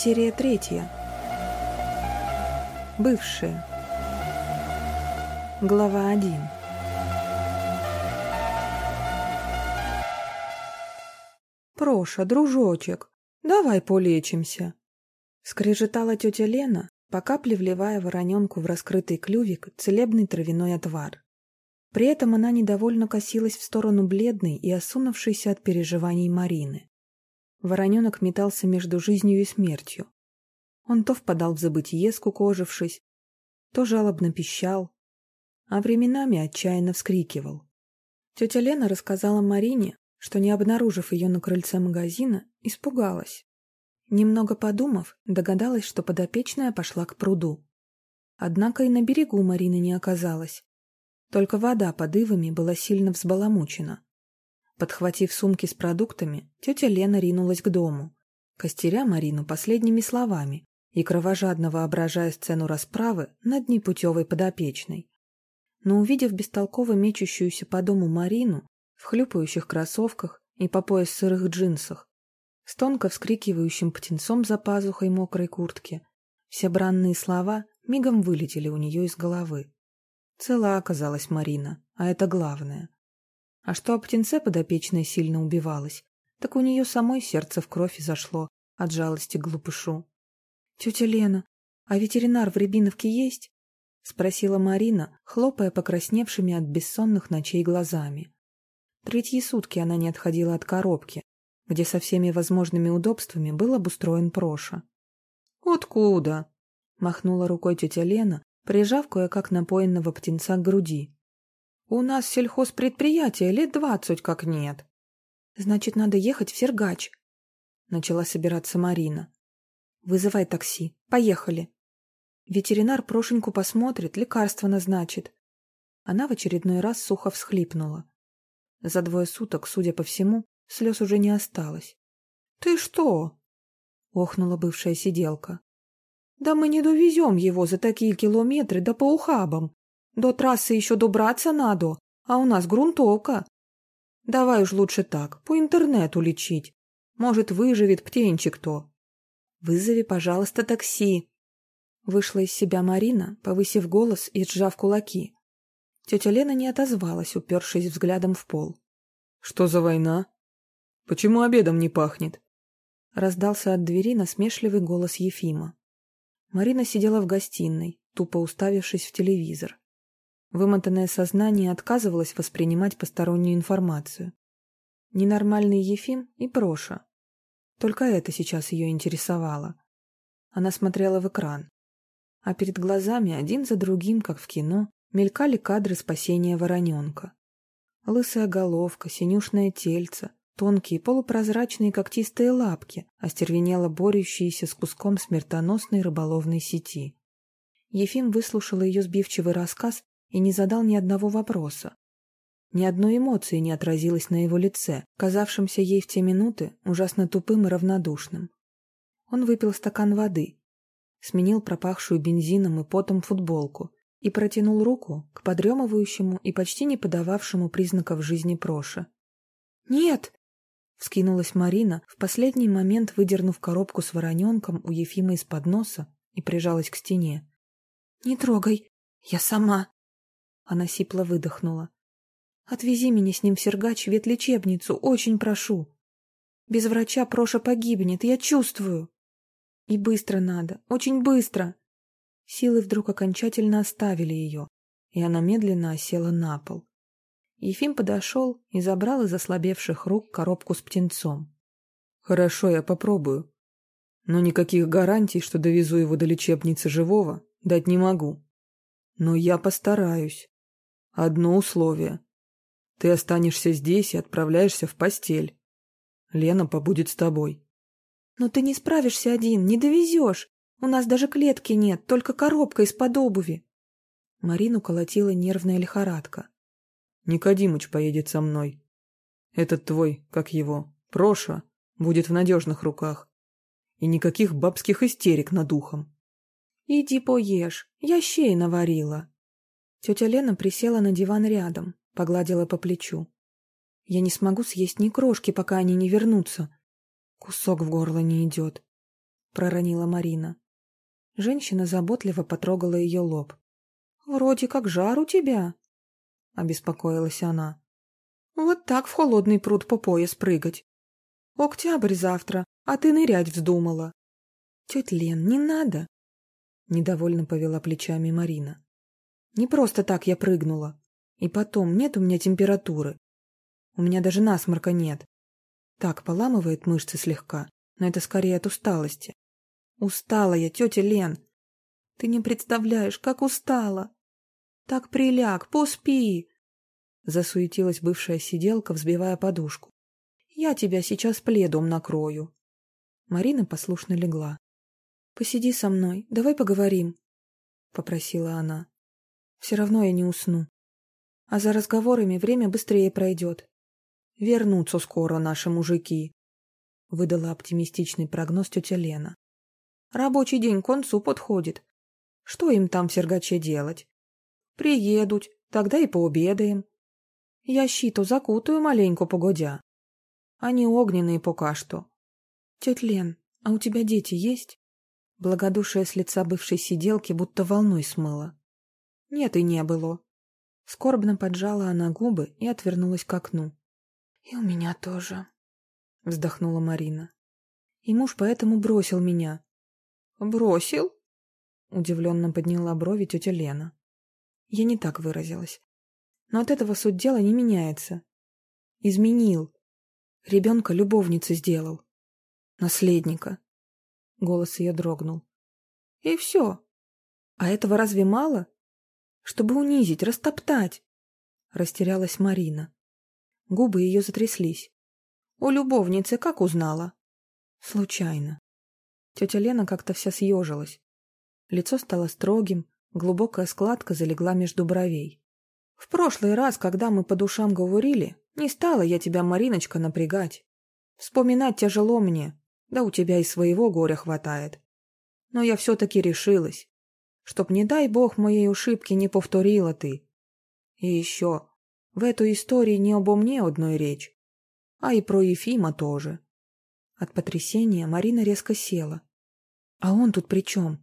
Серия третья. Бывшие. Глава один. «Проша, дружочек, давай полечимся!» Скрежетала тетя Лена, по капле вливая вороненку в раскрытый клювик целебный травяной отвар. При этом она недовольно косилась в сторону бледной и осунувшейся от переживаний Марины. Вороненок метался между жизнью и смертью. Он то впадал в забытие, скукожившись, то жалобно пищал, а временами отчаянно вскрикивал. Тетя Лена рассказала Марине, что, не обнаружив ее на крыльце магазина, испугалась. Немного подумав, догадалась, что подопечная пошла к пруду. Однако и на берегу Марины не оказалось. Только вода под ивами была сильно взбаламучена. Подхватив сумки с продуктами, тетя Лена ринулась к дому, костеря Марину последними словами и кровожадно воображая сцену расправы над непутевой подопечной. Но увидев бестолково мечущуюся по дому Марину в хлюпающих кроссовках и по пояс сырых джинсах, с тонко вскрикивающим птенцом за пазухой мокрой куртки, все бранные слова мигом вылетели у нее из головы. Цела оказалась Марина, а это главное. А что о птенце подопечная сильно убивалась, так у нее самой сердце в кровь зашло от жалости к глупышу. — Тетя Лена, а ветеринар в Рябиновке есть? — спросила Марина, хлопая покрасневшими от бессонных ночей глазами. Третьи сутки она не отходила от коробки, где со всеми возможными удобствами был обустроен Проша. «Откуда?» — махнула рукой тетя Лена, прижав кое-как напоенного птенца к груди. «У нас сельхозпредприятие лет двадцать как нет». «Значит, надо ехать в Сергач», — начала собираться Марина. «Вызывай такси. Поехали». Ветеринар Прошеньку посмотрит, лекарство назначит. Она в очередной раз сухо всхлипнула. За двое суток, судя по всему, Слез уже не осталось. — Ты что? — охнула бывшая сиделка. — Да мы не довезем его за такие километры да по ухабам. До трассы еще добраться надо, а у нас грунтовка. Давай уж лучше так, по интернету лечить. Может, выживет птенчик-то. — Вызови, пожалуйста, такси. Вышла из себя Марина, повысив голос и сжав кулаки. Тетя Лена не отозвалась, упершись взглядом в пол. — Что за война? Почему обедом не пахнет? Раздался от двери насмешливый голос Ефима. Марина сидела в гостиной, тупо уставившись в телевизор. Вымотанное сознание отказывалось воспринимать постороннюю информацию. Ненормальный Ефим и Проша. Только это сейчас ее интересовало. Она смотрела в экран. А перед глазами один за другим, как в кино, мелькали кадры спасения вороненка. Лысая головка, синюшное тельце, Тонкие, полупрозрачные когтистые лапки, остервенело борющиеся с куском смертоносной рыболовной сети. Ефим выслушал ее сбивчивый рассказ и не задал ни одного вопроса. Ни одной эмоции не отразилось на его лице, казавшемся ей в те минуты ужасно тупым и равнодушным. Он выпил стакан воды, сменил пропахшую бензином и потом футболку и протянул руку к подремывающему и почти не подававшему признаков жизни Проше. «Нет!» Вскинулась Марина, в последний момент выдернув коробку с вороненком у Ефима из-под носа и прижалась к стене. «Не трогай, я сама!» Она сипло выдохнула. «Отвези меня с ним в Сергач в ветлечебницу, очень прошу. Без врача Проша погибнет, я чувствую. И быстро надо, очень быстро!» Силы вдруг окончательно оставили ее, и она медленно осела на пол. Ефим подошел и забрал из ослабевших рук коробку с птенцом. «Хорошо, я попробую. Но никаких гарантий, что довезу его до лечебницы живого, дать не могу. Но я постараюсь. Одно условие. Ты останешься здесь и отправляешься в постель. Лена побудет с тобой». «Но ты не справишься один, не довезешь. У нас даже клетки нет, только коробка из-под обуви». Марину колотила нервная лихорадка. Никодимыч поедет со мной. Этот твой, как его, Проша, будет в надежных руках. И никаких бабских истерик над ухом. Иди поешь, я щей наварила. Тетя Лена присела на диван рядом, погладила по плечу. Я не смогу съесть ни крошки, пока они не вернутся. Кусок в горло не идет. — проронила Марина. Женщина заботливо потрогала ее лоб. «Вроде как жар у тебя», — обеспокоилась она. «Вот так в холодный пруд по пояс прыгать. Октябрь завтра, а ты нырять вздумала». «Тетя Лен, не надо», — недовольно повела плечами Марина. «Не просто так я прыгнула. И потом, нет у меня температуры. У меня даже насморка нет. Так, поламывает мышцы слегка, но это скорее от усталости. Устала я, тетя Лен. Ты не представляешь, как устала. Так приляг, поспи. Засуетилась бывшая сиделка, взбивая подушку. Я тебя сейчас пледом накрою. Марина послушно легла. Посиди со мной, давай поговорим, попросила она. Все равно я не усну. А за разговорами время быстрее пройдет. Вернутся скоро наши мужики, — выдала оптимистичный прогноз тетя Лена. Рабочий день к концу подходит. Что им там в Сергаче делать? Приедут, тогда и пообедаем. Я щиту закутаю маленько погодя. Они огненные пока что. Тетя Лен, а у тебя дети есть? Благодушие с лица бывшей сиделки будто волной смыло. Нет и не было. Скорбно поджала она губы и отвернулась к окну. — И у меня тоже, — вздохнула Марина. — И муж поэтому бросил меня. — Бросил? — удивленно подняла брови тетя Лена. Я не так выразилась. Но от этого суть дела не меняется. Изменил. Ребенка любовницы сделал. Наследника. Голос ее дрогнул. И все. А этого разве мало? Чтобы унизить, растоптать. Растерялась Марина. Губы ее затряслись. У любовницы как узнала? Случайно. Тетя Лена как-то вся съежилась. Лицо стало строгим, глубокая складка залегла между бровей. В прошлый раз, когда мы по душам говорили, не стала я тебя, Мариночка, напрягать. Вспоминать тяжело мне, да у тебя и своего горя хватает. Но я все-таки решилась чтоб, не дай бог, моей ошибки не повторила ты. И еще, в этой истории не обо мне одной речь, а и про Ефима тоже. От потрясения Марина резко села. — А он тут при чем?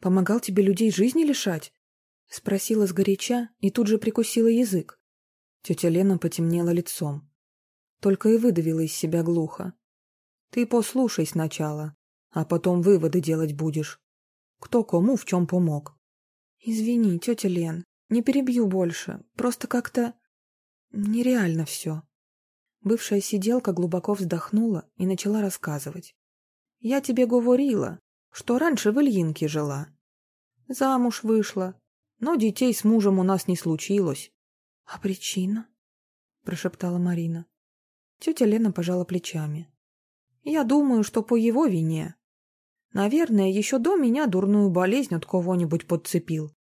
Помогал тебе людей жизни лишать? — спросила сгоряча и тут же прикусила язык. Тетя Лена потемнела лицом. Только и выдавила из себя глухо. — Ты послушай сначала, а потом выводы делать будешь. Кто кому в чем помог. Извини, тетя Лен, не перебью больше. Просто как-то... Нереально все. Бывшая сиделка глубоко вздохнула и начала рассказывать. Я тебе говорила, что раньше в Ильинке жила. Замуж вышла, но детей с мужем у нас не случилось. — А причина? — прошептала Марина. Тетя Лена пожала плечами. — Я думаю, что по его вине. Наверное, еще до меня дурную болезнь от кого-нибудь подцепил.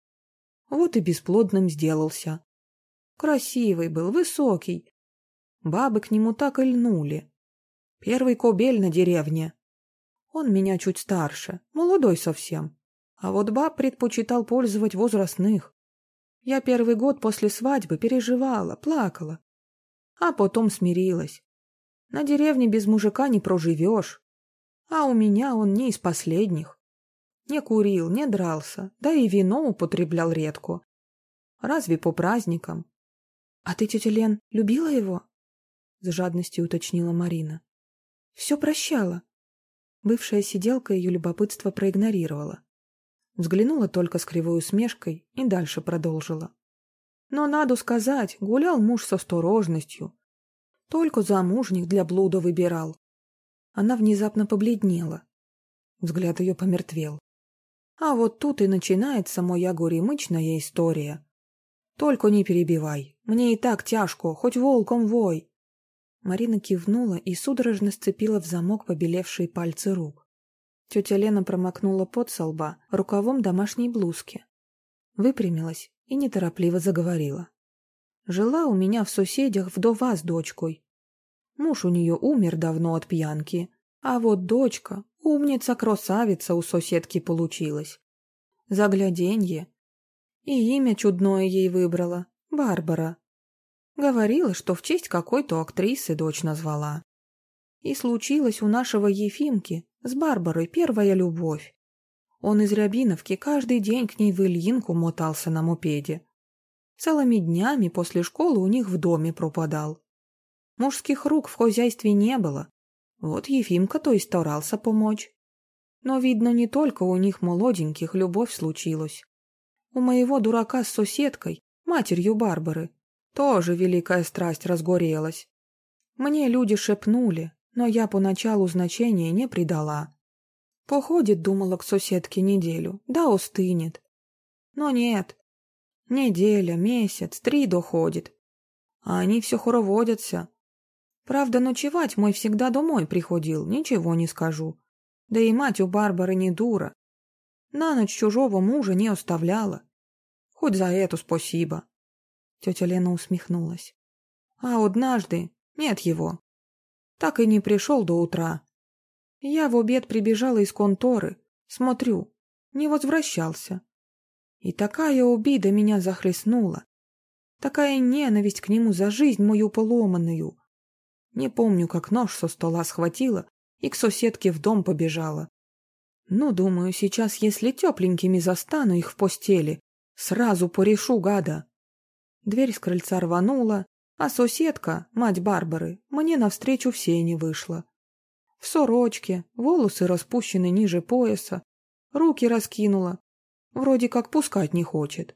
Вот и бесплодным сделался. Красивый был, высокий. Бабы к нему так и льнули. Первый кобель на деревне. Он меня чуть старше, молодой совсем. А вот баб предпочитал пользовать возрастных. Я первый год после свадьбы переживала, плакала. А потом смирилась. На деревне без мужика не проживешь. А у меня он не из последних. Не курил, не дрался, да и вино употреблял редко. Разве по праздникам? — А ты, тетя Лен, любила его? — с жадностью уточнила Марина. — Все прощала. Бывшая сиделка ее любопытство проигнорировала. Взглянула только с кривой усмешкой и дальше продолжила. Но, надо сказать, гулял муж с осторожностью. Только замужних для блуда выбирал. Она внезапно побледнела. Взгляд ее помертвел. А вот тут и начинается моя горемычная история. Только не перебивай. Мне и так тяжко, хоть волком вой. Марина кивнула и судорожно сцепила в замок побелевшие пальцы рук. Тетя Лена промокнула пот со лба рукавом домашней блузки. Выпрямилась и неторопливо заговорила. Жила у меня в соседях вдова с дочкой. Муж у нее умер давно от пьянки, а вот дочка, умница-красавица у соседки получилась. Загляденье. И имя чудное ей выбрала — Барбара. Говорила, что в честь какой-то актрисы дочь назвала. И случилась у нашего Ефимки с Барбарой первая любовь. Он из Рябиновки каждый день к ней в Ильинку мотался на мопеде. Целыми днями после школы у них в доме пропадал. Мужских рук в хозяйстве не было. Вот Ефимка то и старался помочь. Но, видно, не только у них молоденьких любовь случилась. У моего дурака с соседкой, матерью Барбары, тоже великая страсть разгорелась. Мне люди шепнули, но я поначалу значения не придала. Походит, думала, к соседке неделю, да остынет. Но нет. Неделя, месяц, три доходит. А они все хороводятся. Правда, ночевать мой всегда домой приходил, ничего не скажу. Да и мать у Барбары не дура. На ночь чужого мужа не оставляла. Хоть за это спасибо. Тетя Лена усмехнулась. А однажды нет его. Так и не пришел до утра. Я в обед прибежала из конторы. Смотрю, не возвращался. И такая обида меня захлестнула. Такая ненависть к нему за жизнь мою поломанную. Не помню, как нож со стола схватила и к соседке в дом побежала. Ну, думаю, сейчас, если тепленькими застану их в постели, сразу порешу гада. Дверь с крыльца рванула, а соседка, мать Барбары, мне навстречу все не вышла. В сорочке, волосы распущены ниже пояса, руки раскинула, вроде как пускать не хочет.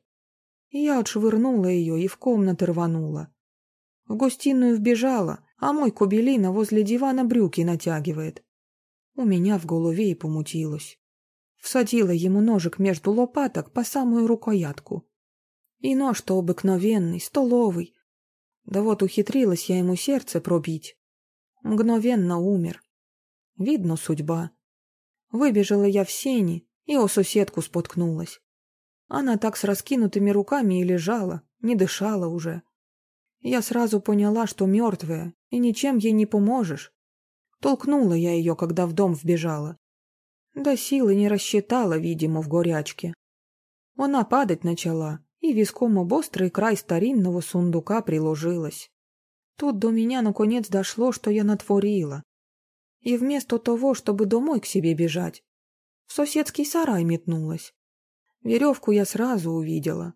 Я отшвырнула ее и в комнаты рванула. В гостиную вбежала, а мой кубелина возле дивана брюки натягивает. У меня в голове и помутилось. Всадила ему ножик между лопаток по самую рукоятку. И нож-то обыкновенный, столовый. Да вот ухитрилась я ему сердце пробить. Мгновенно умер. Видно, судьба. Выбежала я в сени и о соседку споткнулась. Она так с раскинутыми руками и лежала, не дышала уже. Я сразу поняла, что мертвая, и ничем ей не поможешь. Толкнула я ее, когда в дом вбежала. Да силы не рассчитала, видимо, в горячке. Она падать начала, и виском об острый край старинного сундука приложилась. Тут до меня наконец дошло, что я натворила. И вместо того, чтобы домой к себе бежать, в соседский сарай метнулась. Веревку я сразу увидела.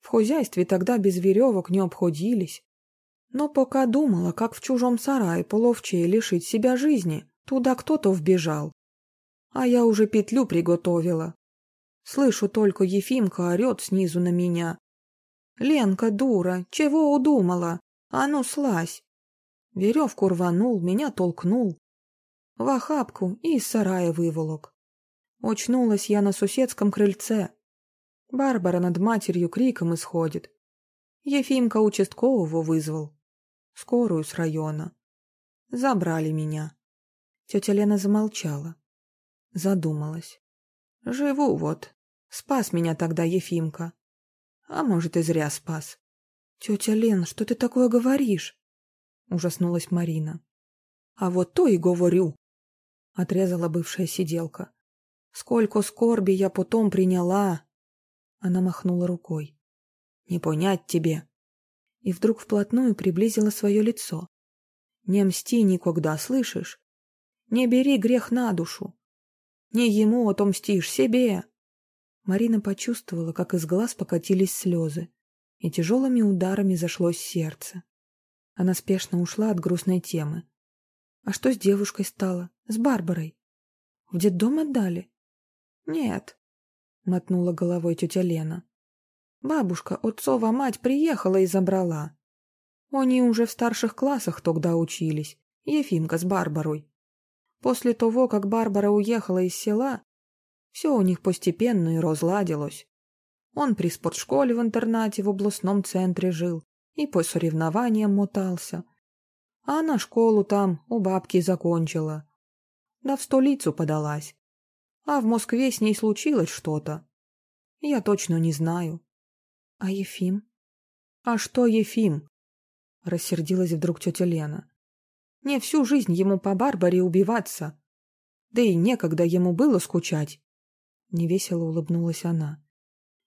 В хозяйстве тогда без веревок не обходились. Но пока думала, как в чужом сарае половчее лишить себя жизни, туда кто-то вбежал. А я уже петлю приготовила, Слышу только Ефимка орет снизу на меня. «Ленка, дура, чего удумала? А ну, слазь!» Веревку рванул, меня толкнул. В охапку и из сарая выволок. Очнулась я на соседском крыльце. Барбара над матерью криком исходит. Ефимка участкового вызвал. Скорую с района. Забрали меня. Тетя Лена замолчала. Задумалась. Живу вот. Спас меня тогда Ефимка. А может, и зря спас. Тетя Лен, что ты такое говоришь? Ужаснулась Марина. А вот то и говорю. Отрезала бывшая сиделка. Сколько скорби я потом приняла. Она махнула рукой. Не понять тебе. И вдруг вплотную приблизила свое лицо. Не мсти никогда, слышишь? Не бери грех на душу. Не ему отомстишь, себе!» Марина почувствовала, как из глаз покатились слезы, и тяжелыми ударами зашлось сердце. Она спешно ушла от грустной темы. «А что с девушкой стало? С Барбарой? В детдом отдали?» «Нет», — мотнула головой тетя Лена. «Бабушка, отцова мать, приехала и забрала. Они уже в старших классах тогда учились, Ефимка с Барбарой. После того, как Барбара уехала из села, все у них постепенно и разладилось. Он при спортшколе в интернате в областном центре жил и по соревнованиям мотался. А она школу там у бабки закончила. Да в столицу подалась. А в Москве с ней случилось что-то. Я точно не знаю. А Ефим? А что Ефим? Рассердилась вдруг тетя Лена. Не всю жизнь ему по Барбаре убиваться. Да и некогда ему было скучать. Невесело улыбнулась она.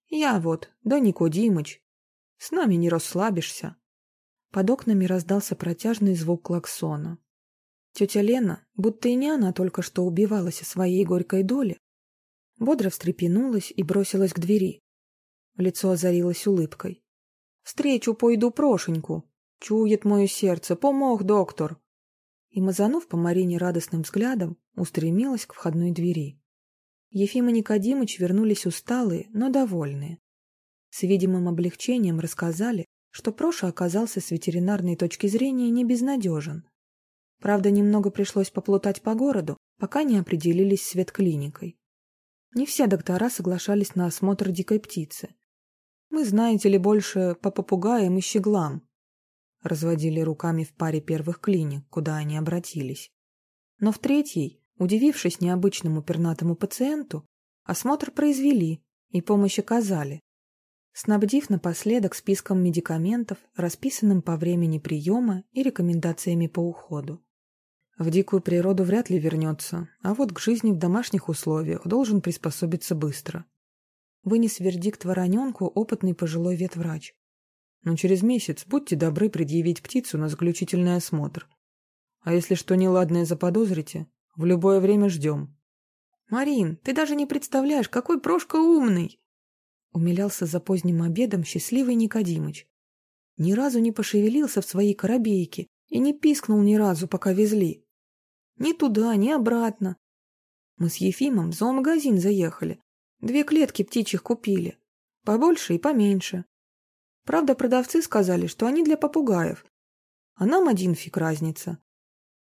Я вот, да Никодимыч. С нами не расслабишься. Под окнами раздался протяжный звук клаксона. Тетя Лена, будто и не она только что убивалась о своей горькой доле, бодро встрепенулась и бросилась к двери. Лицо озарилось улыбкой. «Встречу пойду Прошеньку. Чует мое сердце. Помог доктор!» И, мазанув по Марине радостным взглядом, устремилась к входной двери. Ефим и Никодимыч вернулись усталые, но довольные. С видимым облегчением рассказали, что Проша оказался с ветеринарной точки зрения не безнадежен. Правда, немного пришлось поплутать по городу, пока не определились с ветклиникой. Не все доктора соглашались на осмотр дикой птицы. Мы, знаете ли, больше по попугаям и щеглам. Разводили руками в паре первых клиник, куда они обратились. Но в третьей, удивившись необычному пернатому пациенту, осмотр произвели и помощь оказали, снабдив напоследок списком медикаментов, расписанным по времени приема и рекомендациями по уходу. В дикую природу вряд ли вернется, а вот к жизни в домашних условиях должен приспособиться быстро. Вынес вердикт вороненку опытный пожилой ветврач. Но через месяц будьте добры предъявить птицу на заключительный осмотр. А если что неладное заподозрите, в любое время ждем. «Марин, ты даже не представляешь, какой Прошка умный!» Умилялся за поздним обедом счастливый Никодимыч. Ни разу не пошевелился в своей коробейке и не пискнул ни разу, пока везли. Ни туда, ни обратно. Мы с Ефимом в зоомагазин заехали. Две клетки птичьих купили. Побольше и поменьше. Правда, продавцы сказали, что они для попугаев. А нам один фиг разница.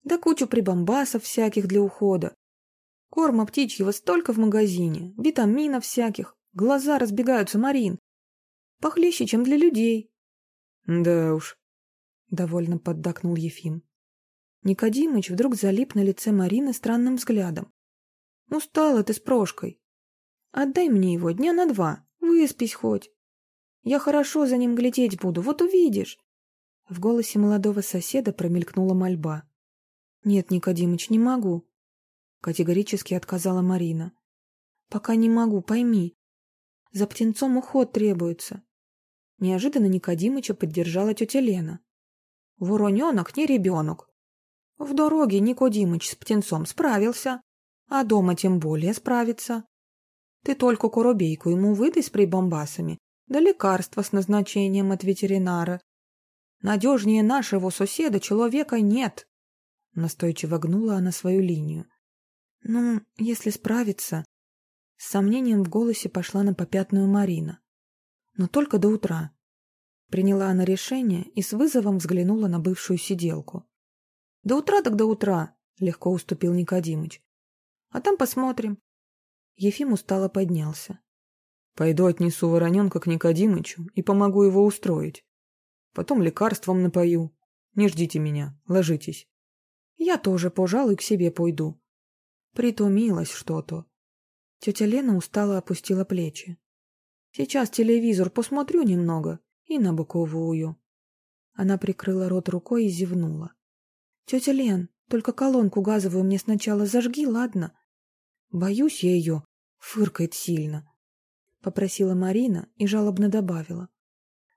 Да кучу прибамбасов всяких для ухода. Корма птичьего столько в магазине, витаминов всяких. Глаза разбегаются, Марин. Похлеще, чем для людей. Да уж, — довольно поддакнул Ефим. Никодимыч вдруг залип на лице Марины странным взглядом. «Устала ты с Прошкой. Отдай мне его дня на два, выспись хоть. Я хорошо за ним глядеть буду, вот увидишь». В голосе молодого соседа промелькнула мольба. «Нет, Никодимыч, не могу», — категорически отказала Марина. «Пока не могу, пойми. За птенцом уход требуется». Неожиданно Никодимыча поддержала тетя Лена. «Вороненок не ребенок. В дороге Никодимыч с птенцом справился, а дома тем более справится. Ты только коробейку ему выдай с прибамбасами, да лекарства с назначением от ветеринара. Надежнее нашего соседа человека нет. Настойчиво гнула она свою линию. Ну, если справится... С сомнением в голосе пошла на попятную Марина. Но только до утра. Приняла она решение и с вызовом взглянула на бывшую сиделку. До утра так до утра, легко уступил Никодимыч. А там посмотрим. Ефим устало поднялся. Пойду отнесу вороненка к Никодимычу и помогу его устроить. Потом лекарством напою. Не ждите меня, ложитесь. Я тоже, пожалуй, к себе пойду. Притомилась что-то. Тетя Лена устало опустила плечи. Сейчас телевизор посмотрю немного и на боковую. Она прикрыла рот рукой и зевнула. «Тетя Лен, только колонку газовую мне сначала зажги, ладно?» «Боюсь я ее», — фыркает сильно. Попросила Марина и жалобно добавила.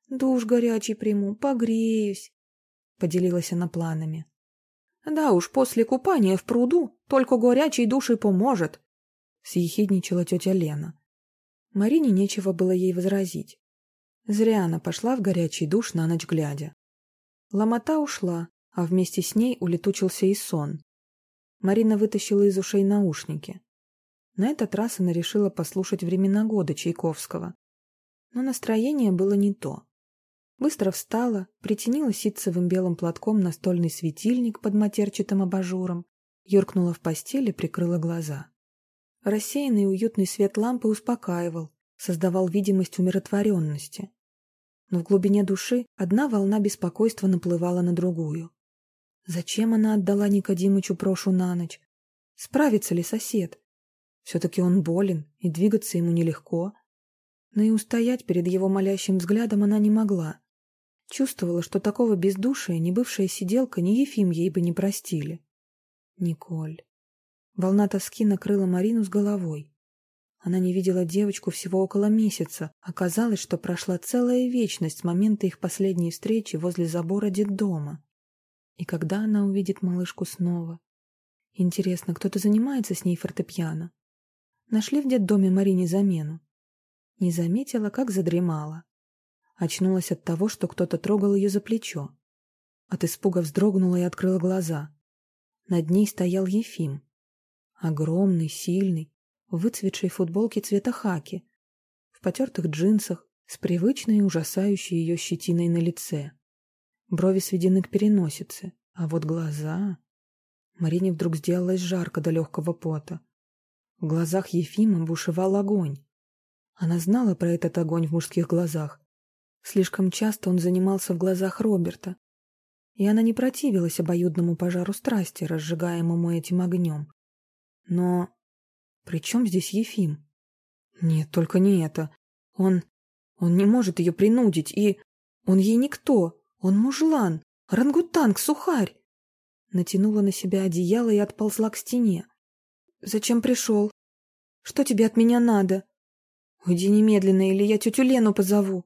«Душ горячий приму, погреюсь», — поделилась она планами. «Да уж, после купания в пруду только горячий душ и поможет», — съехидничала тетя Лена. Марине нечего было ей возразить. Зря она пошла в горячий душ на ночь глядя. Ломота ушла, а вместе с ней улетучился и сон. Марина вытащила из ушей наушники. На этот раз она решила послушать «Времена года» Чайковского. Но настроение было не то. Быстро встала, притянила ситцевым белым платком настольный светильник под матерчатым абажуром, юркнула в постель и прикрыла глаза. Рассеянный уютный свет лампы успокаивал, создавал видимость умиротворенности. Но в глубине души одна волна беспокойства наплывала на другую. Зачем она отдала Никодимычу Прошу на ночь? Справится ли сосед? Все-таки он болен, и двигаться ему нелегко. Но и устоять перед его молящим взглядом она не могла. Чувствовала, что такого бездушия ни бывшая сиделка, ни Ефим ей бы не простили. Николь. Волна тоски накрыла Марину с головой. Она не видела девочку всего около месяца. Оказалось, что прошла целая вечность с момента их последней встречи возле забора детдома. И когда она увидит малышку снова? Интересно, кто-то занимается с ней фортепиано? Нашли в детдоме Марине замену? Не заметила, как задремала. Очнулась от того, что кто-то трогал ее за плечо. От испуга вздрогнула и открыла глаза. Над ней стоял Ефим. Огромный, сильный, в выцветшей футболке цвета хаки, в потертых джинсах, с привычной ужасающей ее щетиной на лице. Брови сведены к переносице, а вот глаза... Марине вдруг сделалось жарко до легкого пота. В глазах Ефима бушевал огонь. Она знала про этот огонь в мужских глазах. Слишком часто он занимался в глазах Роберта. И она не противилась обоюдному пожару страсти, разжигаемому этим огнем. Но при чем здесь Ефим? Нет, только не это. Он... он не может ее принудить, и... Он ей никто. Он мужлан. Рангутанг, сухарь. Натянула на себя одеяло и отползла к стене. «Зачем пришел? Что тебе от меня надо? Уйди немедленно, или я тетю Лену позову».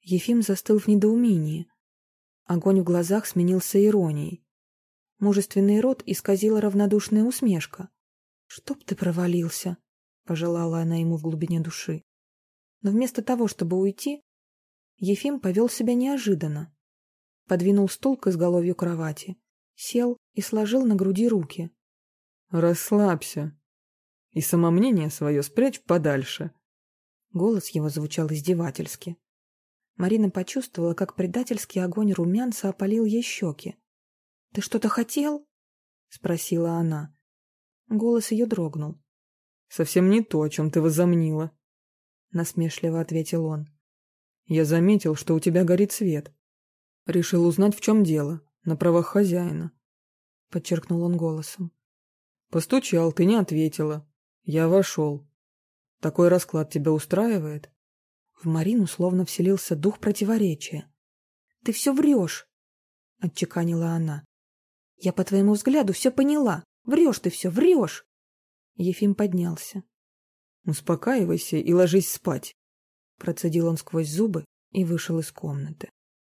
Ефим застыл в недоумении. Огонь в глазах сменился иронией. Мужественный рот исказила равнодушная усмешка. «Чтоб ты провалился!» — пожелала она ему в глубине души. Но вместо того, чтобы уйти, Ефим повел себя неожиданно. Подвинул стул к изголовью кровати, сел и сложил на груди руки. «Расслабься и самомнение свое спрячь подальше». Голос его звучал издевательски. Марина почувствовала, как предательский огонь румянца опалил ей щеки. «Ты что-то хотел?» — спросила она. Голос ее дрогнул. «Совсем не то, о чем ты возомнила», — насмешливо ответил он. «Я заметил, что у тебя горит свет. Решил узнать, в чем дело, на правах хозяина», — подчеркнул он голосом. «Постучал, ты не ответила. Я вошел. Такой расклад тебя устраивает?» В Марину словно вселился дух противоречия. «Ты все врешь!» — отчеканила она. «Я по твоему взгляду все поняла. Врешь ты все, врешь!» Ефим поднялся. «Успокаивайся и ложись спать», — процедил он сквозь зубы и вышел из комнаты.